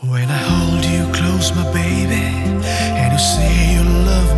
When I hold you close, my baby, and you say you love me,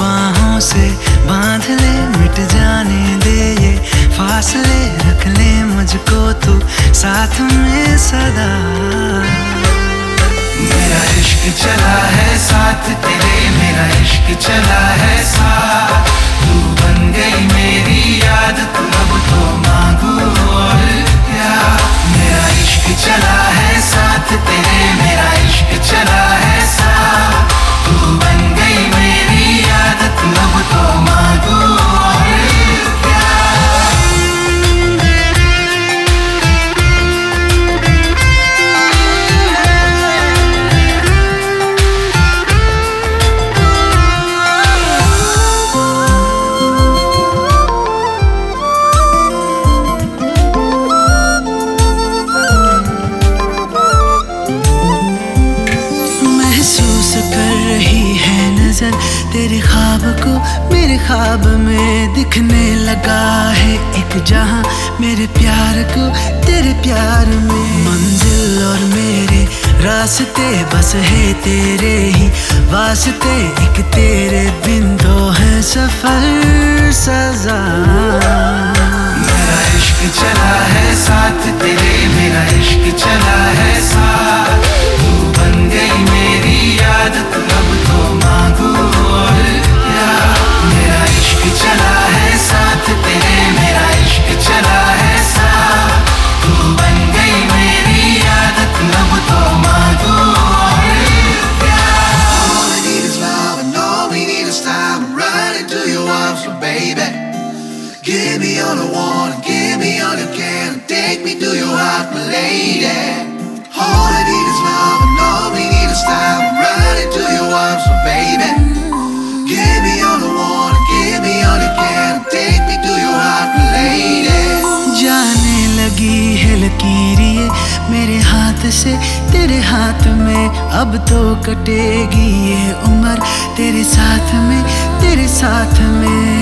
बाहों से बाँध ले मिट जाने दे ये फासले रख ले मुझको तू साथ में सदा। मेरा इश्क चला है साथ तेरे मेरा इश्क चला है साथ। नज़र तेरे ख्वाब को मेरे ख्वाब में दिखने लगा है एक जहाँ। मेरे प्यार को तेरे प्यार में। मंजिल और मेरे रास्ते बस है तेरे ही। वास्ते एक तेरे बिन दो है सफ़र, सजा। मेरा इश्क चला है साथ तेरे, मेरा इश्क चला है साथ। से, तेरे हाथ में अब तो कटेगी ये उम्र। तेरे साथ में, तेरे साथ में।